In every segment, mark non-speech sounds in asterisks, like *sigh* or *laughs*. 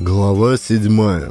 Глава седьмая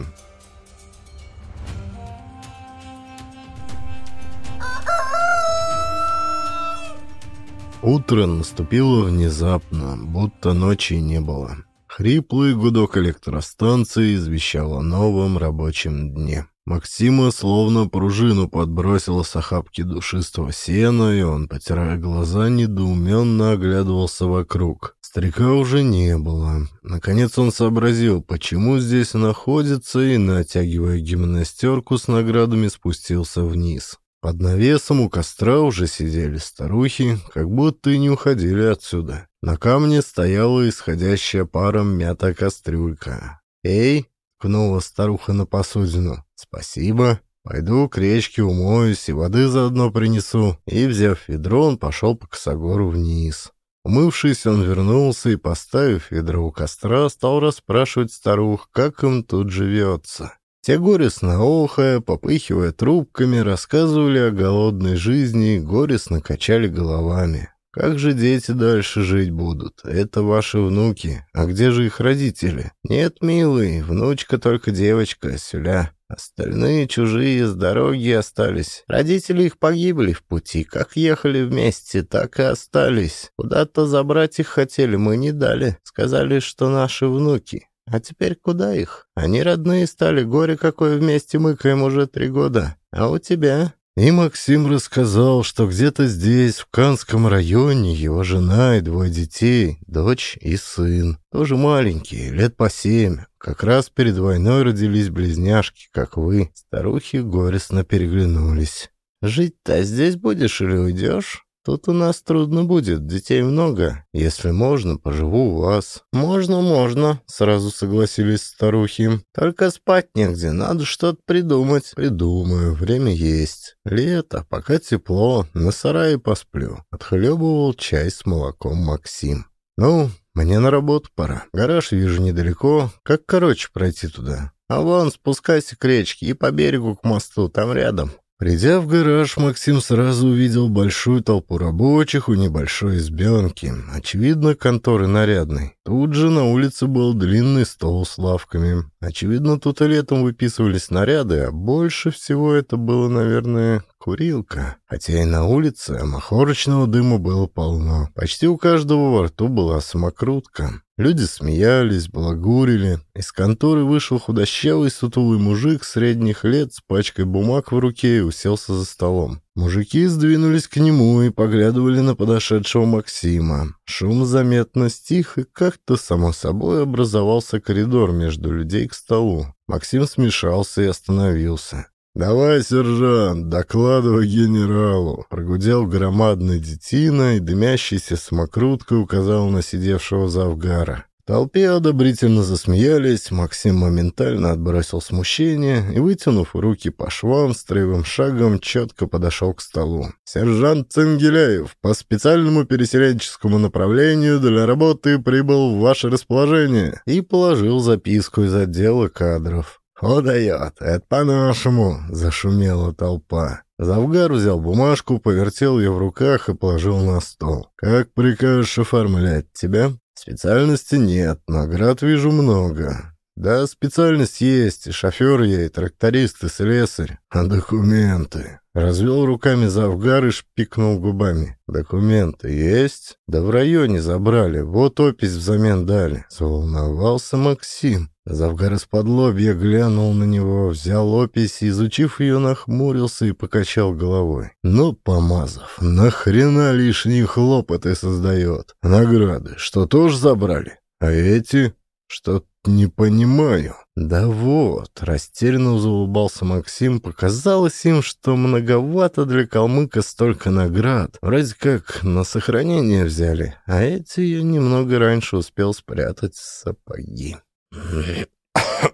Утро наступило внезапно, будто ночи не было. Хриплый гудок электростанции извещал о новом рабочем дне. Максима словно пружину подбросила с охапки душистого сена, и он, потирая глаза, недоуменно оглядывался вокруг. Старика уже не было. Наконец он сообразил, почему здесь находится, и, натягивая гимнастерку с наградами, спустился вниз. Под навесом у костра уже сидели старухи, как будто и не уходили отсюда. На камне стояла исходящая паром мятая кастрюлька. «Эй!» — кнула старуха на посудину. «Спасибо. Пойду к речке умоюсь и воды заодно принесу». И, взяв ведро, он пошел по косогору вниз. Умывшись, он вернулся и, поставив ведро у костра, стал расспрашивать старух, как им тут живется. Те горестно охая, попыхивая трубками, рассказывали о голодной жизни и горестно качали головами. Как же дети дальше жить будут? Это ваши внуки. А где же их родители? Нет, милый, внучка только девочка, сюля. Остальные чужие с дороги остались. Родители их погибли в пути. Как ехали вместе, так и остались. Куда-то забрать их хотели, мы не дали. Сказали, что наши внуки. А теперь куда их? Они родные стали, горе какое вместе мыкаем уже три года. А у тебя? И Максим рассказал, что где-то здесь, в Канском районе, его жена и двое детей, дочь и сын, тоже маленькие, лет по семь, как раз перед войной родились близняшки, как вы. Старухи горестно переглянулись. «Жить-то здесь будешь или уйдешь?» Тут у нас трудно будет, детей много. Если можно, поживу у вас». «Можно, можно», — сразу согласились старухи. «Только спать негде, надо что-то придумать». «Придумаю, время есть. Лето, пока тепло, на сарае посплю». Отхлебывал чай с молоком Максим. «Ну, мне на работу пора. Гараж вижу недалеко. Как короче пройти туда?» «А вон, спускайся к речке и по берегу к мосту, там рядом». Придя в гараж, Максим сразу увидел большую толпу рабочих у небольшой избенки. Очевидно, конторы нарядной. Тут же на улице был длинный стол с лавками. Очевидно, тут и летом выписывались наряды, а больше всего это было, наверное, курилка. Хотя и на улице махорочного дыма было полно. Почти у каждого во рту была самокрутка. Люди смеялись, балагурили. Из конторы вышел худощавый сутулый мужик средних лет с пачкой бумаг в руке и уселся за столом. Мужики сдвинулись к нему и поглядывали на подошедшего Максима. Шум заметно стих, и как-то само собой образовался коридор между людей к столу. Максим смешался и остановился. «Давай, сержант, докладывай генералу!» Прогудел громадный детина и дымящийся самокруткой указал на сидевшего завгара. В толпе одобрительно засмеялись, Максим моментально отбросил смущение и, вытянув руки по швам, строевым шагом четко подошел к столу. «Сержант Ценгеляев, по специальному переселенческому направлению для работы прибыл в ваше расположение» и положил записку из отдела кадров. «О, дает, это по-нашему!» — зашумела толпа. Завгар взял бумажку, повертел ее в руках и положил на стол. «Как прикажешь оформлять тебя?» «Специальности нет, наград вижу много. Да, специальность есть, шофер я, и тракторист, и слесарь. А документы? Развел руками Завгар и шпикнул губами. Документы есть? Да в районе забрали, вот опись взамен дали. Заволновался Максим. Завгар из-под глянул на него, взял опись, изучив ее, нахмурился и покачал головой. «Ну, Помазов, нахрена лишние хлопоты создает? Награды, что тоже забрали? А эти? Что не понимаю». «Да вот», — растерянно заулыбался Максим, показалось им, что многовато для калмыка столько наград. Вроде как на сохранение взяли, а эти я немного раньше успел спрятать в сапоги. *coughs*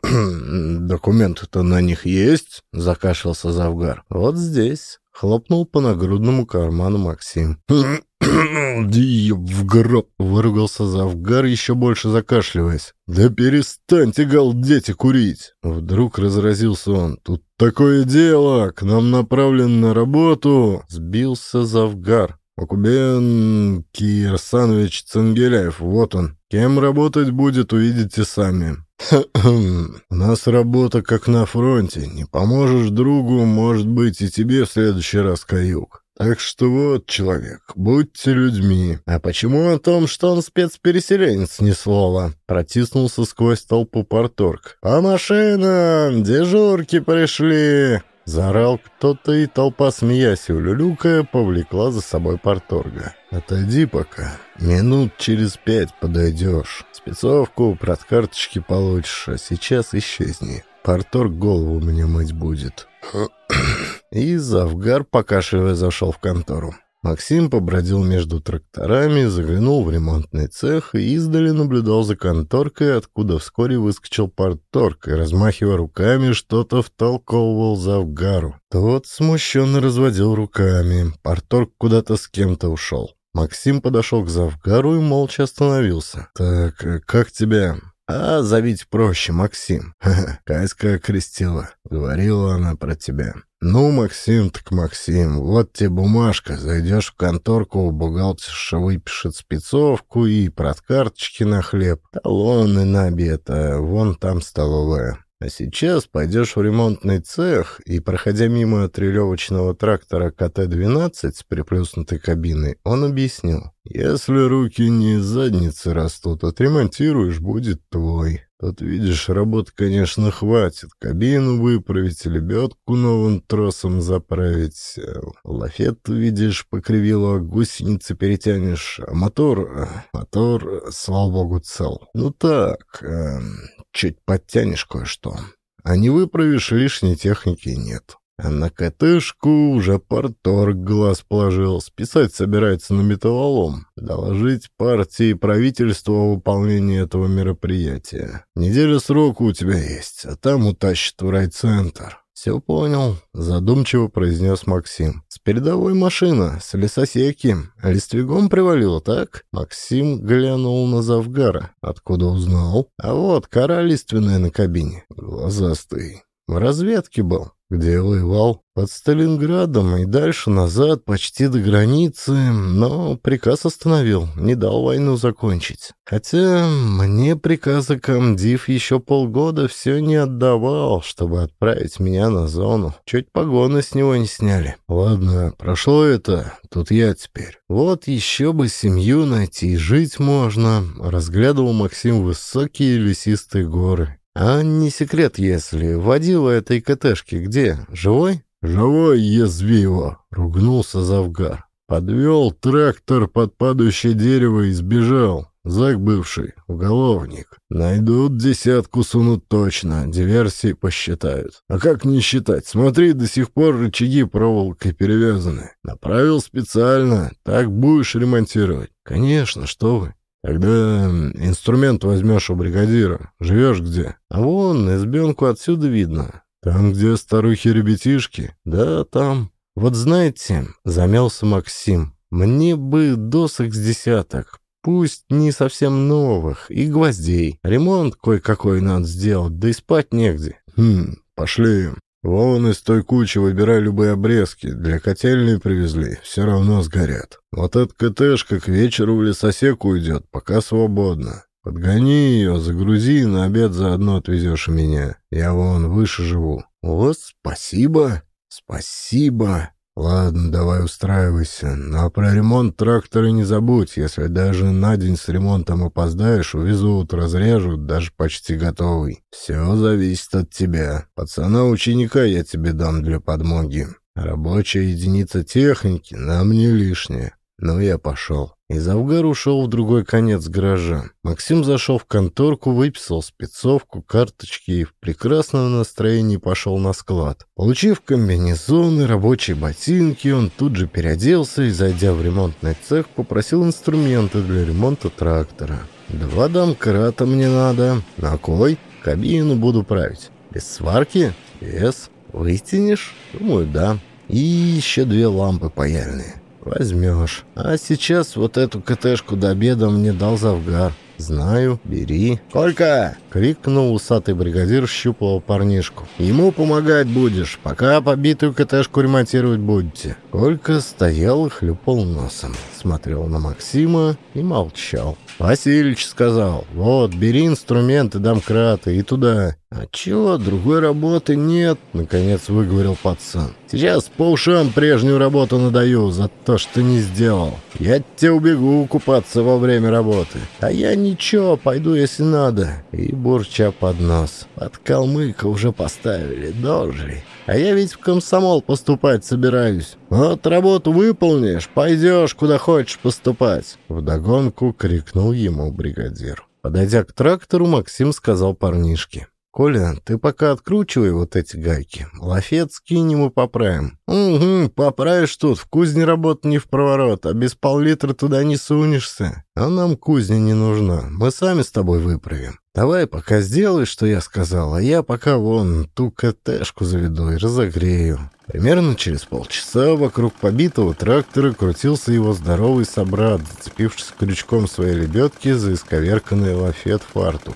«Документы-то на них есть?» — закашлялся Завгар. «Вот здесь». Хлопнул по нагрудному карману Максим. в гроб!» — выругался Завгар, еще больше закашливаясь. «Да перестаньте, галдеть и курить!» Вдруг разразился он. «Тут такое дело! К нам направлен на работу!» Сбился Завгар. «Акубен Кирсанович Цангеляев, вот он!» Кем работать будет, увидите сами. *clears throat* У нас работа как на фронте. Не поможешь другу, может быть, и тебе в следующий раз каюк. Так что вот, человек, будьте людьми. А почему о том, что он спецпереселенец, ни слова? Протиснулся сквозь толпу порторг. А машина! Дежурки пришли! Заорал кто-то, и толпа, смеясь улюлюкая, повлекла за собой порторга. «Отойди пока. Минут через пять подойдешь. Спецовку, карточки получишь, а сейчас исчезни. Порторг голову мне мыть будет». И Завгар, покашивая, зашел в контору. Максим побродил между тракторами, заглянул в ремонтный цех и издали наблюдал за конторкой, откуда вскоре выскочил порторг и, размахивая руками, что-то втолковывал Завгару. Тот смущенно разводил руками. Порторг куда-то с кем-то ушел. Максим подошел к Завгару и молча остановился. «Так, э, как тебя?» «А, зовите проще, Максим». *laughs* «Каська окрестила. Говорила она про тебя». «Ну, Максим, так Максим, вот тебе бумажка. Зайдешь в конторку, бухгалтерша выпишет спецовку и карточки на хлеб, талоны на обед, а вон там столовая. А сейчас пойдешь в ремонтный цех и, проходя мимо трелевочного трактора КТ-12 с приплюснутой кабиной, он объяснил. «Если руки не из задницы растут, отремонтируешь, будет твой. Тут, видишь, работы, конечно, хватит. Кабину выправить, лебедку новым тросом заправить. Лафет, видишь, покривило, гусеницы перетянешь. А мотор... Мотор, слава богу, цел. Ну так, э, чуть подтянешь кое-что. А не выправишь, лишней техники нет. А на КТшку уже парторг глаз положил. Списать собирается на металлолом. Доложить партии и правительству о выполнении этого мероприятия. Неделя срока у тебя есть, а там утащит в райцентр. «Все понял», — задумчиво произнес Максим. «С передовой машина, с лесосеки. Листвигом привалило, так?» Максим глянул на Завгара. «Откуда узнал?» «А вот, кора лиственная на кабине. Глазастый. В разведке был. Где воевал? Под Сталинградом и дальше назад, почти до границы, но приказ остановил, не дал войну закончить. Хотя мне приказа комдив еще полгода все не отдавал, чтобы отправить меня на зону. Чуть погоны с него не сняли. Ладно, прошло это, тут я теперь. Вот еще бы семью найти, и жить можно. Разглядывал Максим высокие лесистые горы. «А не секрет, если водила этой КТшки где? Живой?» «Живой, язви его!» — ругнулся Завгар. Подвел трактор под падающее дерево и сбежал. Зак бывший, уголовник. Найдут десятку, сунут точно, диверсии посчитают. А как не считать? Смотри, до сих пор рычаги проволокой перевязаны. Направил специально, так будешь ремонтировать. Конечно, что вы. Когда инструмент возьмешь у бригадира, живешь где? А вон, избенку отсюда видно. Там, где старухи-ребятишки? Да, там. Вот знаете, замялся Максим, мне бы досок с десяток, пусть не совсем новых, и гвоздей. Ремонт кое-какой надо сделать, да и спать негде. Хм, пошли. Вон из той кучи выбирай любые обрезки. Для котельной привезли, все равно сгорят. Вот эта КТшка к вечеру в лесосеку уйдет, пока свободно. Подгони ее, загрузи, на обед заодно отвезешь меня. Я вон выше живу. Вот спасибо, спасибо. «Ладно, давай устраивайся. Но про ремонт трактора не забудь. Если даже на день с ремонтом опоздаешь, увезут, разрежут, даже почти готовый. Все зависит от тебя. Пацана-ученика я тебе дам для подмоги. Рабочая единица техники нам не лишняя. Ну, я пошел. И Завгар ушел в другой конец гаража. Максим зашел в конторку, выписал спецовку, карточки и в прекрасном настроении пошел на склад. Получив комбинезон и рабочие ботинки, он тут же переоделся и, зайдя в ремонтный цех, попросил инструменты для ремонта трактора. «Два домкрата мне надо. На кой? Кабину буду править. Без сварки? Без. Вытянешь? Думаю, да. И еще две лампы паяльные». «Возьмешь. А сейчас вот эту КТшку до обеда мне дал Завгар. «Знаю, бери». «Колька!» — крикнул усатый бригадир щуплого парнишку. «Ему помогать будешь, пока побитую КТшку ремонтировать будете». Колька стоял и хлюпал носом. Смотрел на Максима и молчал. Васильич сказал, вот, бери инструменты домкраты и туда. «А чего, другой работы нет?» — наконец выговорил пацан. «Сейчас по ушам прежнюю работу надаю за то, что не сделал. Я тебе убегу купаться во время работы. А я ничего, пойду, если надо». И бурча под нос. Под калмыка уже поставили, дожили. А я ведь в комсомол поступать собираюсь. Вот работу выполнишь, пойдешь куда хочешь поступать. Вдогонку крикнул ему бригадир. Подойдя к трактору, Максим сказал парнишке. «Коля, ты пока откручивай вот эти гайки. Лафет скинем и поправим». «Угу, поправишь тут. В кузне работа не в проворот, а без пол-литра туда не сунешься. А нам кузня не нужна. Мы сами с тобой выправим. Давай пока сделай, что я сказал, а я пока вон ту КТшку заведу и разогрею». Примерно через полчаса вокруг побитого трактора крутился его здоровый собрат, зацепившись крючком своей лебедки за исковерканный лафет фартук.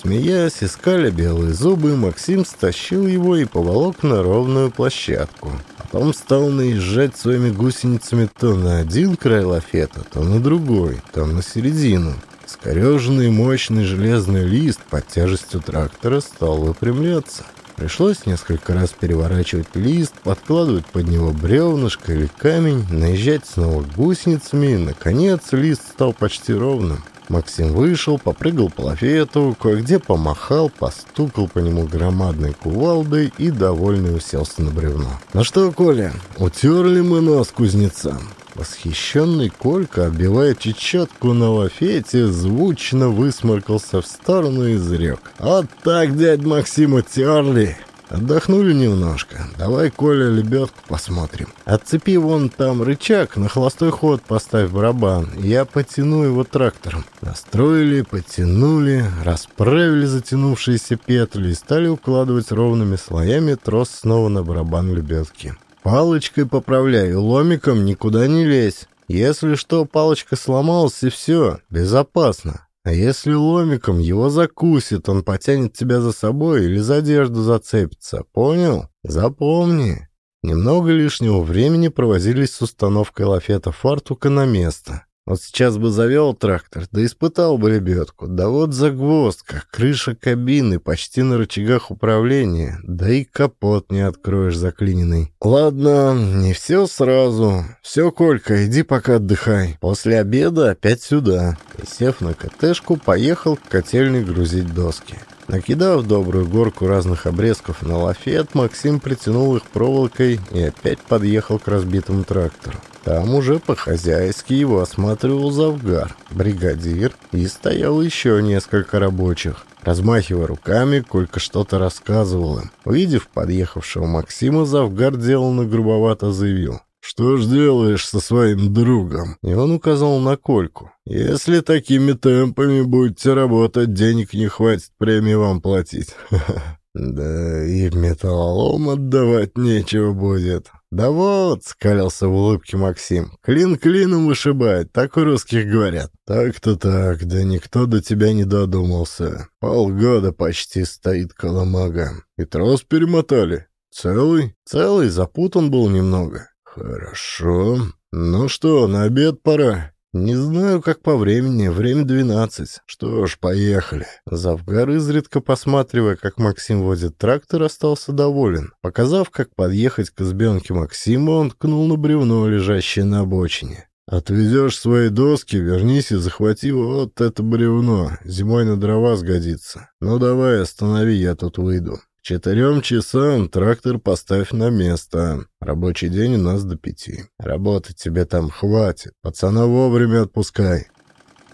Смеясь, искали белые зубы, Максим стащил его и поволок на ровную площадку. Потом стал наезжать своими гусеницами то на один край лафета, то на другой, то на середину. Скореженный мощный железный лист под тяжестью трактора стал выпрямляться. Пришлось несколько раз переворачивать лист, подкладывать под него бревнышко или камень, наезжать снова гусеницами, и, наконец, лист стал почти ровным. Максим вышел, попрыгал по лафету, кое-где помахал, постукал по нему громадной кувалдой и довольно уселся на бревно. «Ну что, Коля, утерли мы нос кузнецам?» Восхищенный Колька, отбивая чечетку на лафете, звучно высморкался в сторону и изрек. «Вот так, дядь Максим, утерли!» Отдохнули немножко. Давай, Коля, лебедку посмотрим. Отцепи вон там рычаг, на холостой ход поставь барабан. Я потяну его трактором. Настроили, потянули, расправили затянувшиеся петли и стали укладывать ровными слоями трос снова на барабан лебедки. Палочкой поправляй, ломиком никуда не лезь. Если что, палочка сломалась и все, безопасно. А если ломиком его закусит, он потянет тебя за собой или за одежду зацепится. Понял? Запомни. Немного лишнего времени провозились с установкой лафета фартука на место. Вот сейчас бы завел трактор, да испытал бы лебедку. Да вот загвоздка, крыша кабины почти на рычагах управления, да и капот не откроешь заклиненный. Ладно, не все сразу. Все, Колька, иди пока отдыхай. После обеда опять сюда. И сев на КТшку, поехал к котельной грузить доски. Накидав добрую горку разных обрезков на лафет, Максим притянул их проволокой и опять подъехал к разбитому трактору. Там уже по-хозяйски его осматривал завгар, бригадир, и стоял еще несколько рабочих. Размахивая руками, Колька что-то рассказывал им. Увидев подъехавшего Максима, завгар деланно грубовато заявил. «Что ж делаешь со своим другом?» И он указал на Кольку. «Если такими темпами будете работать, денег не хватит премии вам платить». *laughs* «Да и металлолом отдавать нечего будет. «Да вот», — скалился в улыбке Максим, — «клин клином вышибает, так у русских говорят». «Так-то так, да никто до тебя не додумался. Полгода почти стоит коломага. И трос перемотали. Целый?» «Целый, запутан был немного». «Хорошо. Ну что, на обед пора?» «Не знаю, как по времени. Время двенадцать. Что ж, поехали». Завгар, изредка посматривая, как Максим водит трактор, остался доволен. Показав, как подъехать к избенке Максима, он ткнул на бревно, лежащее на обочине. «Отвезешь свои доски, вернись и захвати вот это бревно. Зимой на дрова сгодится. Ну давай, останови, я тут выйду». Четырем часам трактор поставь на место. Рабочий день у нас до пяти. Работать тебе там хватит. Пацана вовремя отпускай.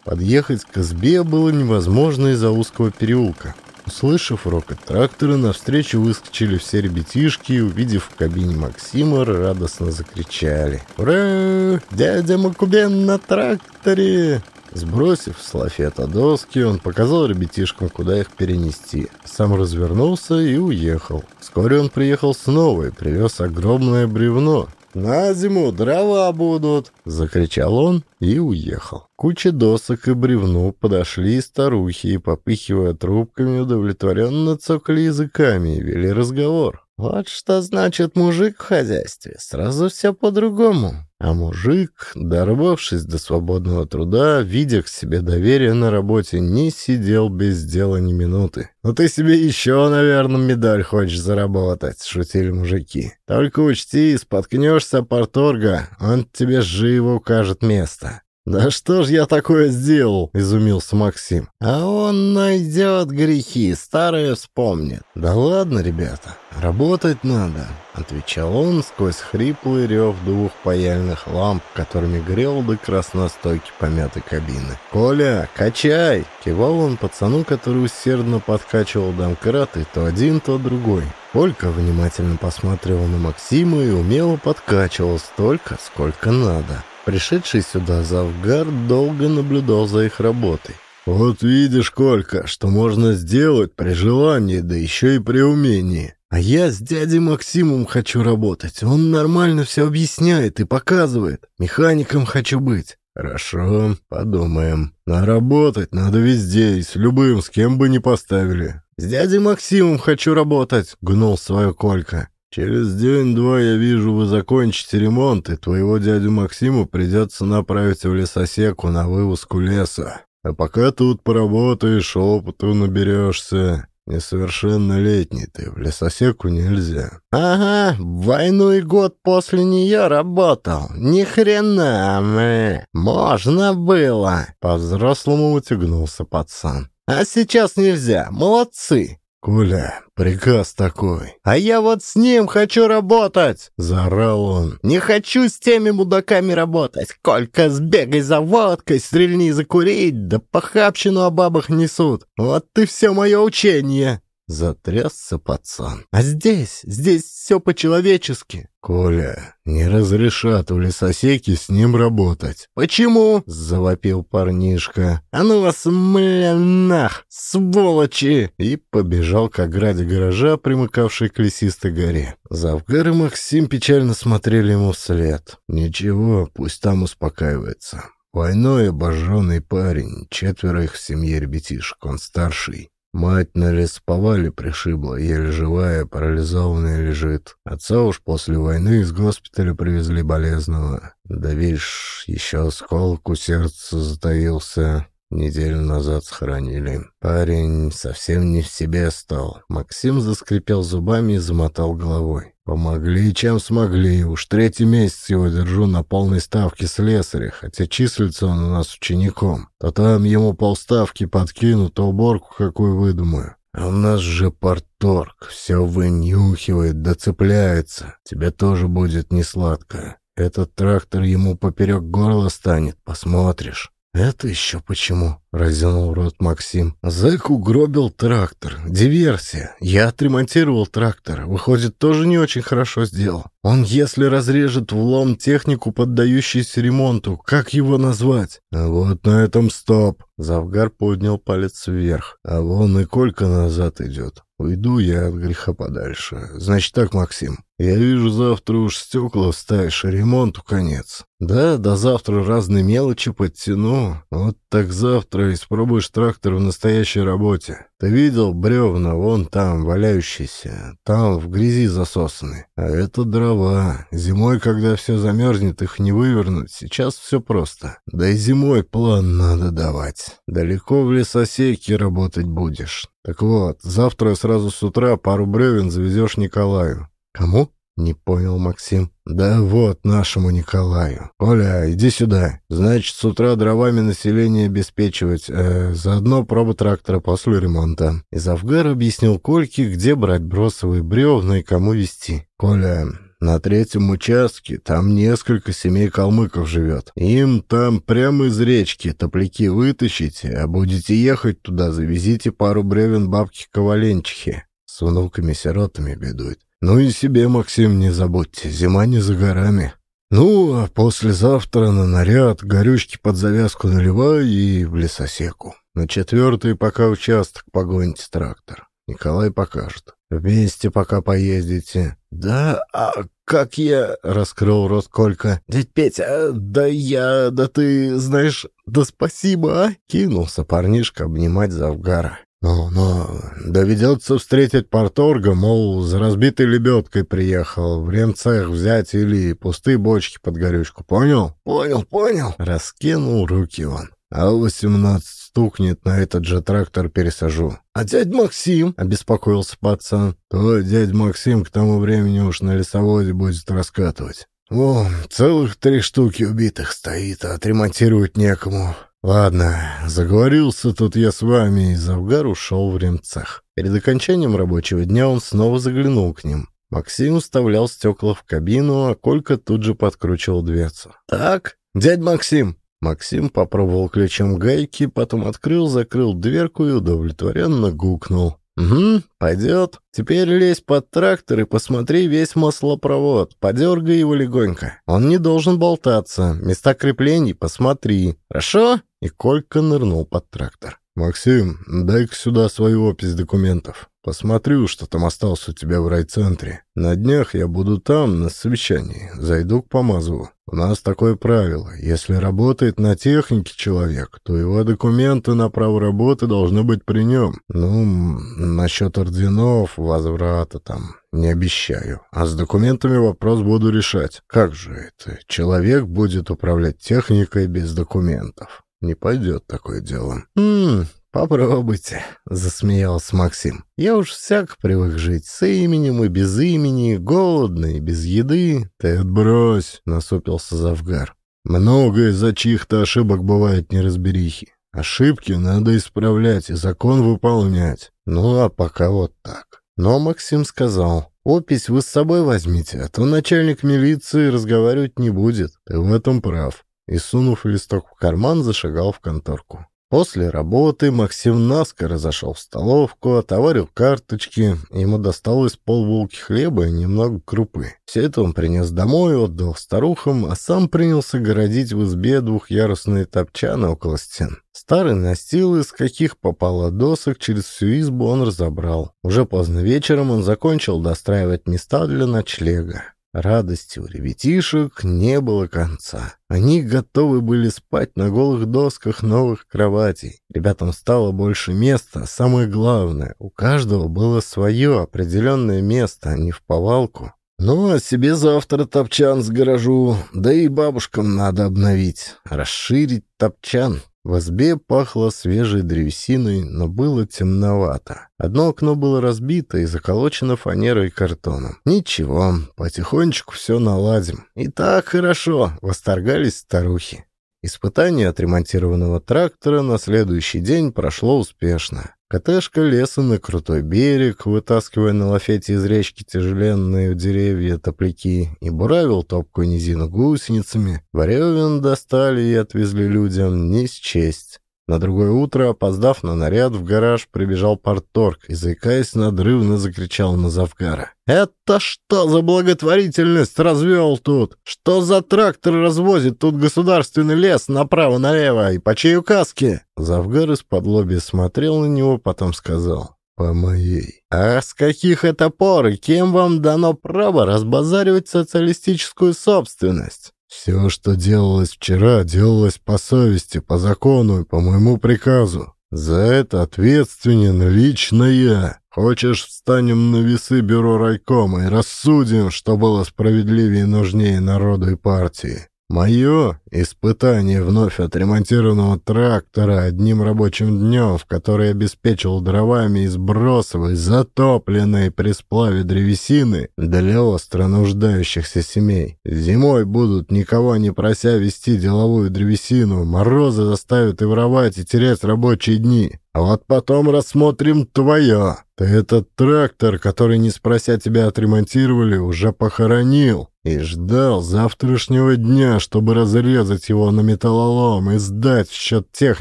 Подъехать к избе было невозможно из-за узкого переулка. Услышав рокот трактора, навстречу выскочили все ребятишки и, увидев в кабине Максима, радостно закричали. «Ура! Дядя Макубен на тракторе!» Сбросив с лафета доски, он показал ребятишкам, куда их перенести. Сам развернулся и уехал. Вскоре он приехал снова и привез огромное бревно. «На зиму дрова будут!» — закричал он и уехал. Куча досок и бревну подошли старухи и, попыхивая трубками, удовлетворенно цокали языками и вели разговор. «Вот что значит мужик в хозяйстве. Сразу все по-другому. А мужик, дорвавшись до свободного труда, видя к себе доверие на работе, не сидел без дела ни минуты. «Ну ты себе еще, наверное, медаль хочешь заработать», — шутили мужики. «Только учти, споткнешься порторга, он тебе живо укажет место». «Да что ж я такое сделал?» — изумился Максим. «А он найдет грехи, старые вспомнит». «Да ладно, ребята, работать надо», — отвечал он сквозь хриплый рев двух паяльных ламп, которыми грел до красностойки помятой кабины. «Коля, качай!» — кивал он пацану, который усердно подкачивал домкраты то один, то другой. Колька внимательно посматривал на Максима и умело подкачивал столько, сколько надо. Пришедший сюда Завгар долго наблюдал за их работой. «Вот видишь, Колька, что можно сделать при желании, да еще и при умении. А я с дядей Максимом хочу работать. Он нормально все объясняет и показывает. Механиком хочу быть». «Хорошо, подумаем. Но работать надо везде и с любым, с кем бы ни поставили». «С дядей Максимом хочу работать», — гнул свою Колька. Через день-два я вижу, вы закончите ремонт, и твоего дядю Максиму придется направить в лесосеку на вывозку леса. А пока тут поработаешь, опыту наберешься. Несовершеннолетний ты, в лесосеку нельзя. Ага, войну и год после нее работал. Ни хрена, мы. Можно было. По-взрослому утягнулся пацан. А сейчас нельзя. Молодцы. «Коля, приказ такой». «А я вот с ним хочу работать!» — заорал он. «Не хочу с теми мудаками работать. Колька, сбегай за водкой, стрельни закурить, да похабщину о бабах несут. Вот ты все мое учение!» Затрясся пацан. «А здесь, здесь все по-человечески». «Коля, не разрешат в лесосеке с ним работать». «Почему?» — завопил парнишка. «А ну вас, мля, нах, сволочи!» И побежал к ограде гаража, примыкавшей к лесистой горе. Завгар и Максим печально смотрели ему вслед. «Ничего, пусть там успокаивается». Войной обожженный парень, четверо их в семье ребятишек, он старший. Мать на лесповале пришибла, еле живая, парализованная лежит. Отца уж после войны из госпиталя привезли болезного. Да видишь, еще осколок у сердца затаился. Неделю назад схоронили. Парень совсем не в себе стал. Максим заскрипел зубами и замотал головой. Помогли, чем смогли. Уж третий месяц его держу на полной ставке слесаря, хотя числится он у нас учеником. То там ему полставки подкинут, то уборку какую выдумаю. А у нас же порторг, все вынюхивает, доцепляется. Тебе тоже будет несладко. Этот трактор ему поперек горла станет, посмотришь. «Это еще почему?» — разинул рот Максим. «Зэк угробил трактор. Диверсия. Я отремонтировал трактор. Выходит, тоже не очень хорошо сделал. Он, если разрежет в лом технику, поддающуюся ремонту, как его назвать?» «Вот на этом стоп!» Завгар поднял палец вверх. «А вон и Колька назад идет. Уйду я от греха подальше. Значит так, Максим, я вижу, завтра уж стекла вставишь, и ремонту конец. Да, до завтра разные мелочи подтяну. Вот так завтра испробуешь трактор в настоящей работе. Ты видел бревна вон там, валяющиеся? Там в грязи засосаны. А это дрова. Зимой, когда все замерзнет, их не вывернуть. Сейчас все просто. Да и зимой план надо давать. Далеко в лесосеке работать будешь. Так вот, завтра сразу с утра пару бревен завезешь Николаю. Кому? Не понял Максим. Да вот, нашему Николаю. Оля, иди сюда. Значит, с утра дровами население обеспечивать, э, заодно проба трактора после ремонта. И Завгар объяснил Кольке, где брать бросовые бревна и кому везти. Коля, на третьем участке там несколько семей калмыков живет. Им там прямо из речки топляки вытащите, а будете ехать туда, завезите пару бревен бабки Коваленчихи. С внуками-сиротами бедует. Ну и себе, Максим, не забудьте, зима не за горами. Ну, а послезавтра на наряд горючки под завязку наливай и в лесосеку. На четвертый пока участок погоните трактор. Николай покажет. Вместе пока поездите. Да, а как я... — раскрыл рот Колька. «Дядь Петя, да я... да ты, знаешь... да спасибо, а!» Кинулся парнишка обнимать Завгара. «Ну, но доведется встретить порторга, мол, за разбитой лебедкой приехал, в ремцех взять или пустые бочки под горючку, понял?» «Понял, понял», — раскинул руки он. «А восемнадцать стукнет, на этот же трактор пересажу». «А дядь Максим?» — обеспокоился пацан. «То дядь Максим к тому времени уж на лесовозе будет раскатывать». «О, целых три штуки убитых стоит, а отремонтировать некому. «Ладно, заговорился тут я с вами, и Завгар ушел в ремцах. Перед окончанием рабочего дня он снова заглянул к ним. Максим вставлял стекла в кабину, а Колька тут же подкручивал дверцу. «Так, дядь Максим!» Максим попробовал ключом гайки, потом открыл, закрыл дверку и удовлетворенно гукнул. «Угу, пойдет. Теперь лезь под трактор и посмотри весь маслопровод. Подергай его легонько. Он не должен болтаться. Места креплений посмотри. Хорошо?» И Колька нырнул под трактор. «Максим, дай-ка сюда свою опись документов. Посмотрю, что там осталось у тебя в райцентре. На днях я буду там, на совещании. Зайду к Помазову. У нас такое правило. Если работает на технике человек, то его документы на право работы должны быть при нем. Ну, насчет орденов, возврата там, не обещаю. А с документами вопрос буду решать. Как же это? Человек будет управлять техникой без документов. Не пойдет такое дело. «Ммм, попробуйте», — засмеялся Максим. «Я уж всяк привык жить с именем и без имени, голодный, без еды». «Ты отбрось», — насупился Завгар. «Много из-за чьих-то ошибок бывает неразберихи. Ошибки надо исправлять и закон выполнять. Ну, а пока вот так». Но Максим сказал, «Опись вы с собой возьмите, а то начальник милиции разговаривать не будет». «Ты в этом прав и, сунув листок в карман, зашагал в конторку. После работы Максим наскоро зашел в столовку, отоварил карточки, ему досталось полвулки хлеба и немного крупы. Все это он принес домой, отдал старухам, а сам принялся городить в избе двухъярусные топчаны около стен. Старый настил, из каких попало досок, через всю избу он разобрал. Уже поздно вечером он закончил достраивать места для ночлега. Радости у ребятишек не было конца. Они готовы были спать на голых досках новых кроватей. Ребятам стало больше места, самое главное, у каждого было свое определенное место, а не в повалку. Ну, а себе завтра топчан с гаражу, да и бабушкам надо обновить, расширить топчан. В избе пахло свежей древесиной, но было темновато. Одно окно было разбито и заколочено фанерой и картоном. Ничего, потихонечку все наладим. И так хорошо, восторгались старухи. Испытание отремонтированного трактора на следующий день прошло успешно. КТшка леса на крутой берег, вытаскивая на лафете из речки тяжеленные деревья топляки, и буравил топкую низину гусеницами. Бревен достали и отвезли людям не счесть. На другое утро, опоздав на наряд, в гараж прибежал порторг и, заикаясь надрывно, закричал на Завгара. «Это что за благотворительность развел тут? Что за трактор развозит тут государственный лес направо-налево и по чьей указке?» Завгар из-под лоби смотрел на него, потом сказал. «По моей». «А с каких это пор и кем вам дано право разбазаривать социалистическую собственность?» Все, что делалось вчера, делалось по совести, по закону и по моему приказу. За это ответственен лично я. Хочешь, встанем на весы бюро райкома и рассудим, что было справедливее и нужнее народу и партии. Мое испытание вновь отремонтированного трактора одним рабочим днем, в который обеспечил дровами из бросовой, затопленной при сплаве древесины для остро нуждающихся семей. Зимой будут, никого не прося, вести деловую древесину, морозы заставят и воровать, и терять рабочие дни. А вот потом рассмотрим твое. Ты этот трактор, который, не спрося тебя отремонтировали, уже похоронил и ждал завтрашнего дня, чтобы разрезать его на металлолом и сдать в счет тех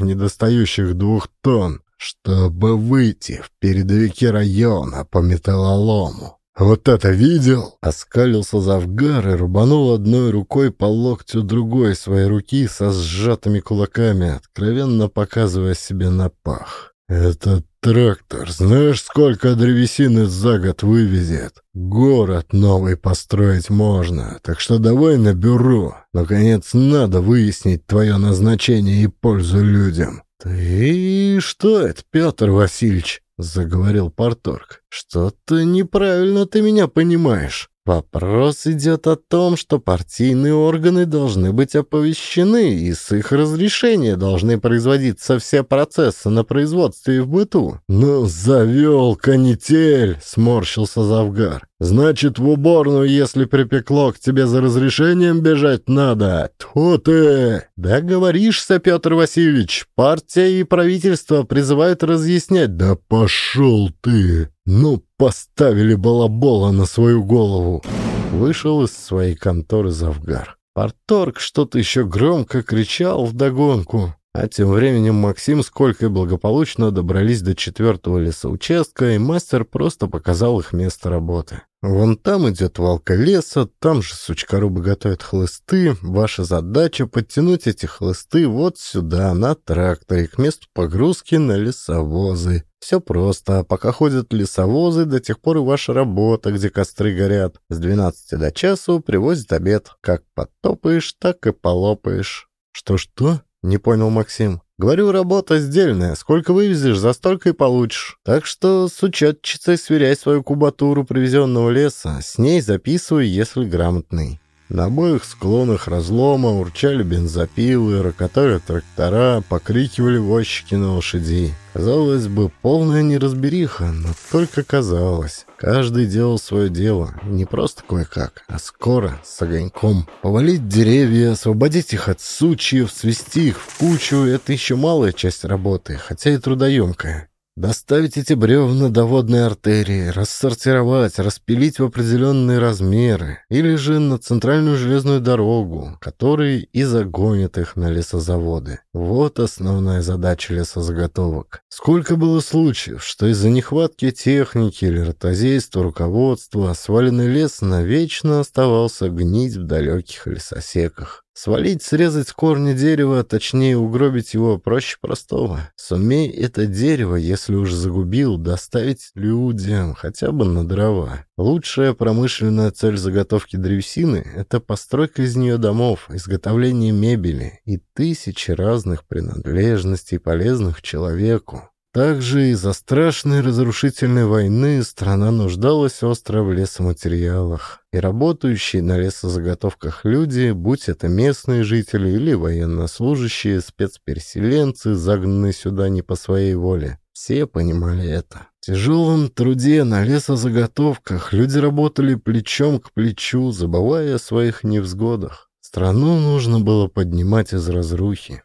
недостающих двух тонн, чтобы выйти в передовике района по металлолому. «Вот это видел?» — оскалился Завгар и рубанул одной рукой по локтю другой своей руки со сжатыми кулаками, откровенно показывая себе на пах. «Этот трактор, знаешь, сколько древесины за год вывезет? Город новый построить можно, так что давай на бюро. Наконец, надо выяснить твое назначение и пользу людям. «Ты что это, Петр Васильевич?» — заговорил Порторг. «Что-то неправильно ты меня понимаешь. Вопрос идет о том, что партийные органы должны быть оповещены, и с их разрешения должны производиться все процессы на производстве и в быту. «Ну, завел канитель!» — сморщился Завгар. «Значит, в уборную, если припекло, к тебе за разрешением бежать надо? Тьфу ты!» «Да говоришься, Петр Васильевич, партия и правительство призывают разъяснять». «Да пошел ты!» «Ну, поставили балабола на свою голову!» Вышел из своей конторы Завгар. Порторг что-то еще громко кричал вдогонку. А тем временем Максим с Колькой благополучно добрались до четвертого лесоучастка, и мастер просто показал их место работы. Вон там идет валка леса, там же сучкорубы готовят хлысты. Ваша задача — подтянуть эти хлысты вот сюда, на тракторе, к месту погрузки на лесовозы. Все просто. Пока ходят лесовозы, до тех пор и ваша работа, где костры горят. С 12 до часу привозят обед. Как потопаешь, так и полопаешь. Что-что? Не понял Максим. Говорю, работа сдельная. Сколько вывезешь, за столько и получишь. Так что с учетчицей сверяй свою кубатуру привезенного леса. С ней записывай, если грамотный. На обоих склонах разлома урчали бензопилы, рокотали трактора, покрикивали возчики на лошадей. Казалось бы, полная неразбериха, но только казалось. Каждый делал свое дело, не просто кое-как, а скоро, с огоньком. Повалить деревья, освободить их от сучьев, свести их в кучу — это еще малая часть работы, хотя и трудоемкая. Доставить эти бревна до водной артерии, рассортировать, распилить в определенные размеры, или же на центральную железную дорогу, которые и загонят их на лесозаводы. Вот основная задача лесозаготовок. Сколько было случаев, что из-за нехватки техники или ротозейства руководства сваленный лес навечно оставался гнить в далеких лесосеках. Свалить, срезать с корня дерева, а точнее угробить его, проще простого. Сумей это дерево, если уж загубил, доставить людям, хотя бы на дрова. Лучшая промышленная цель заготовки древесины — это постройка из нее домов, изготовление мебели и тысячи разных принадлежностей, полезных человеку. Также из-за страшной разрушительной войны страна нуждалась остро в лесоматериалах, и работающие на лесозаготовках люди, будь это местные жители или военнослужащие, спецпереселенцы, загнанные сюда не по своей воле, все понимали это. В тяжелом труде на лесозаготовках люди работали плечом к плечу, забывая о своих невзгодах. Страну нужно было поднимать из разрухи.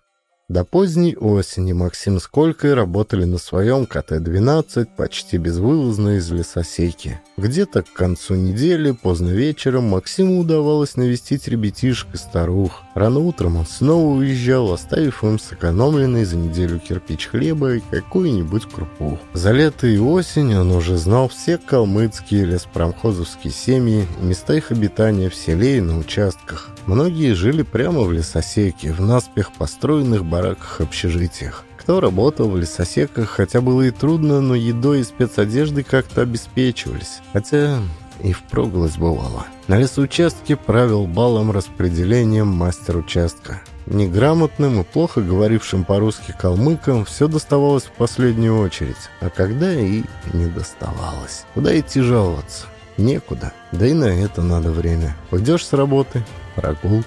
До поздней осени Максим с Колькой работали на своем КТ-12 почти безвылазно из лесосеки. Где-то к концу недели, поздно вечером, Максиму удавалось навестить ребятишек и старух. Рано утром он снова уезжал, оставив им сэкономленный за неделю кирпич хлеба и какую-нибудь крупу. За лето и осень он уже знал все калмыцкие леспромхозовские семьи и места их обитания в селе и на участках. Многие жили прямо в лесосеке, в наспех построенных бараках-общежитиях. Кто работал в лесосеках, хотя было и трудно, но едой и спецодеждой как-то обеспечивались. Хотя и впроголодь бывало. На лесоучастке правил балом распределением мастер участка. Неграмотным и плохо говорившим по-русски калмыкам все доставалось в последнюю очередь, а когда и не доставалось. Куда идти жаловаться? Некуда. Да и на это надо время. Уйдешь с работы, прогул,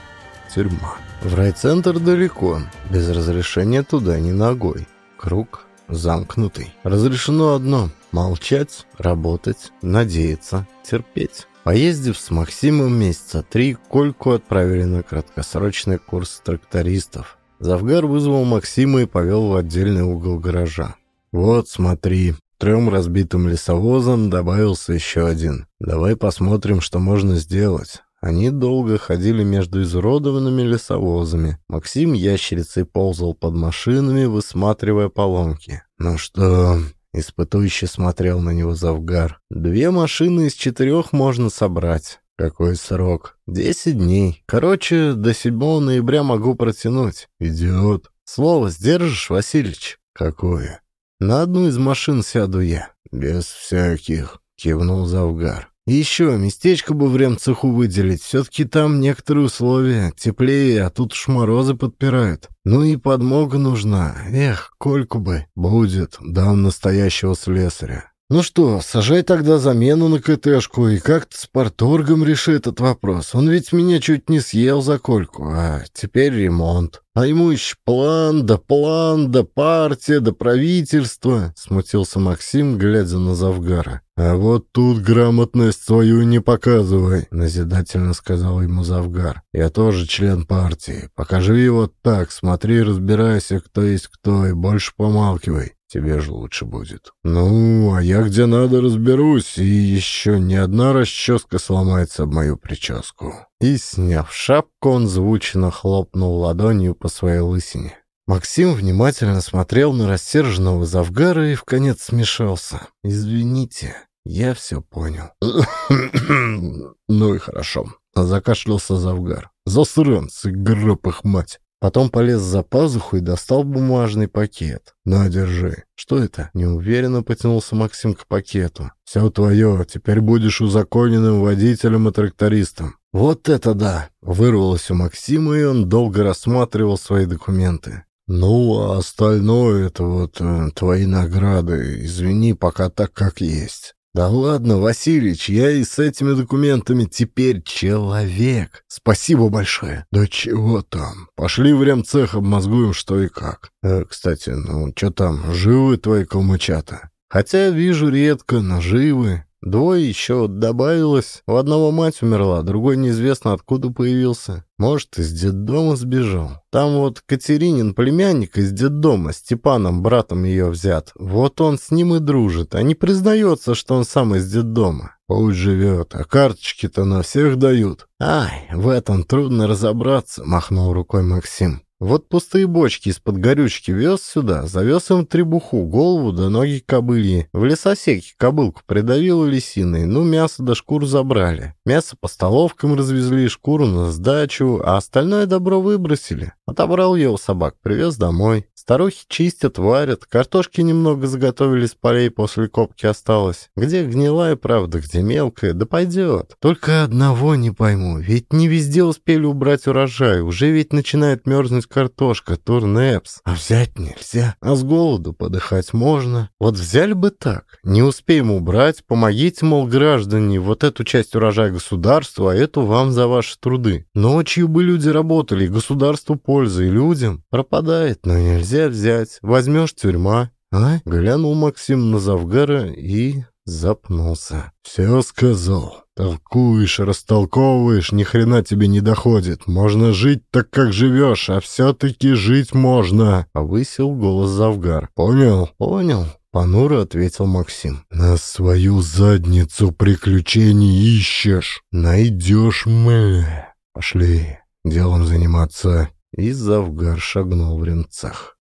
тюрьма. В райцентр далеко, без разрешения туда ни ногой. Круг замкнутый. Разрешено одно — молчать, работать, надеяться, терпеть. Поездив с Максимом месяца три, Кольку отправили на краткосрочный курс трактористов. Завгар вызвал Максима и повел в отдельный угол гаража. «Вот, смотри, трем разбитым лесовозам добавился еще один. Давай посмотрим, что можно сделать. Они долго ходили между изуродованными лесовозами. Максим ящерицей ползал под машинами, высматривая поломки. «Ну что?» — испытующе смотрел на него Завгар. «Две машины из четырех можно собрать». «Какой срок?» «Десять дней. Короче, до 7 ноября могу протянуть». «Идиот». «Слово сдержишь, Васильевич?» «Какое?» «На одну из машин сяду я». «Без всяких», — кивнул Завгар. Еще, местечко бы в ремцеху выделить. Все-таки там некоторые условия. Теплее, а тут уж морозы подпирают. Ну и подмога нужна. Эх, кольку бы. Будет. Дам настоящего слесаря. Ну что, сажай тогда замену на КТшку и как-то с порторгом реши этот вопрос. Он ведь меня чуть не съел за кольку, а теперь ремонт. А ему еще план, да план, да партия, да правительство, смутился Максим, глядя на Завгара. А вот тут грамотность свою не показывай, назидательно сказал ему Завгар. Я тоже член партии. Покажи вот так, смотри, разбирайся, кто есть кто, и больше помалкивай. Тебе же лучше будет. Ну, а я где надо разберусь, и еще ни одна расческа сломается об мою прическу. И, сняв шапку, он звучно хлопнул ладонью по своей лысине. Максим внимательно смотрел на рассерженного Завгара и в конец смешался. «Извините, я все понял». *coughs* «Ну и хорошо», — закашлялся Завгар. «Засранцы, гроб их мать!» Потом полез за пазуху и достал бумажный пакет. «На, держи». «Что это?» Неуверенно потянулся Максим к пакету. «Все твое. Теперь будешь узаконенным водителем и трактористом». «Вот это да!» Вырвалось у Максима, и он долго рассматривал свои документы. «Ну, а остальное — это вот э, твои награды. Извини, пока так, как есть». «Да ладно, Васильич, я и с этими документами теперь человек. Спасибо большое». «Да чего там? Пошли в ремцех, обмозгуем, что и как. Э, кстати, ну, что там, живы твои калмычата?» «Хотя вижу редко, но живы. Двое еще добавилось. У одного мать умерла, другой неизвестно откуда появился. Может, из детдома сбежал. Там вот Катеринин племянник из детдома, Степаном, братом ее взят. Вот он с ним и дружит, а не признается, что он сам из детдома. Пусть живет, а карточки-то на всех дают. Ай, в этом трудно разобраться, махнул рукой Максим. Вот пустые бочки из-под горючки вез сюда, завез им требуху, голову да ноги кобыльи. В лесосеке кобылку придавило лисиной, ну мясо да шкуру забрали. Мясо по столовкам развезли, шкуру на сдачу, а остальное добро выбросили. Отобрал я у собак, привез домой. Старухи чистят, варят, картошки немного заготовили с полей, после копки осталось. Где гнилая правда, где мелкая, да пойдет. Только одного не пойму, ведь не везде успели убрать урожай, уже ведь начинает мерзнуть картошка, турнепс. А взять нельзя, а с голоду подыхать можно. Вот взяли бы так, не успеем убрать, помогите, мол, граждане, вот эту часть урожая государству, а эту вам за ваши труды. Ночью бы люди работали, государству польза, и людям пропадает, но нельзя нельзя взять. Возьмешь тюрьма. А? Глянул Максим на Завгара и запнулся. Все сказал. Толкуешь, растолковываешь, ни хрена тебе не доходит. Можно жить так, как живешь, а все-таки жить можно. Повысил голос Завгар. Понял? Понял. Понуро ответил Максим. «На свою задницу приключений ищешь. Найдешь мы. Пошли, делом заниматься». И Завгар шагнул в ремцах.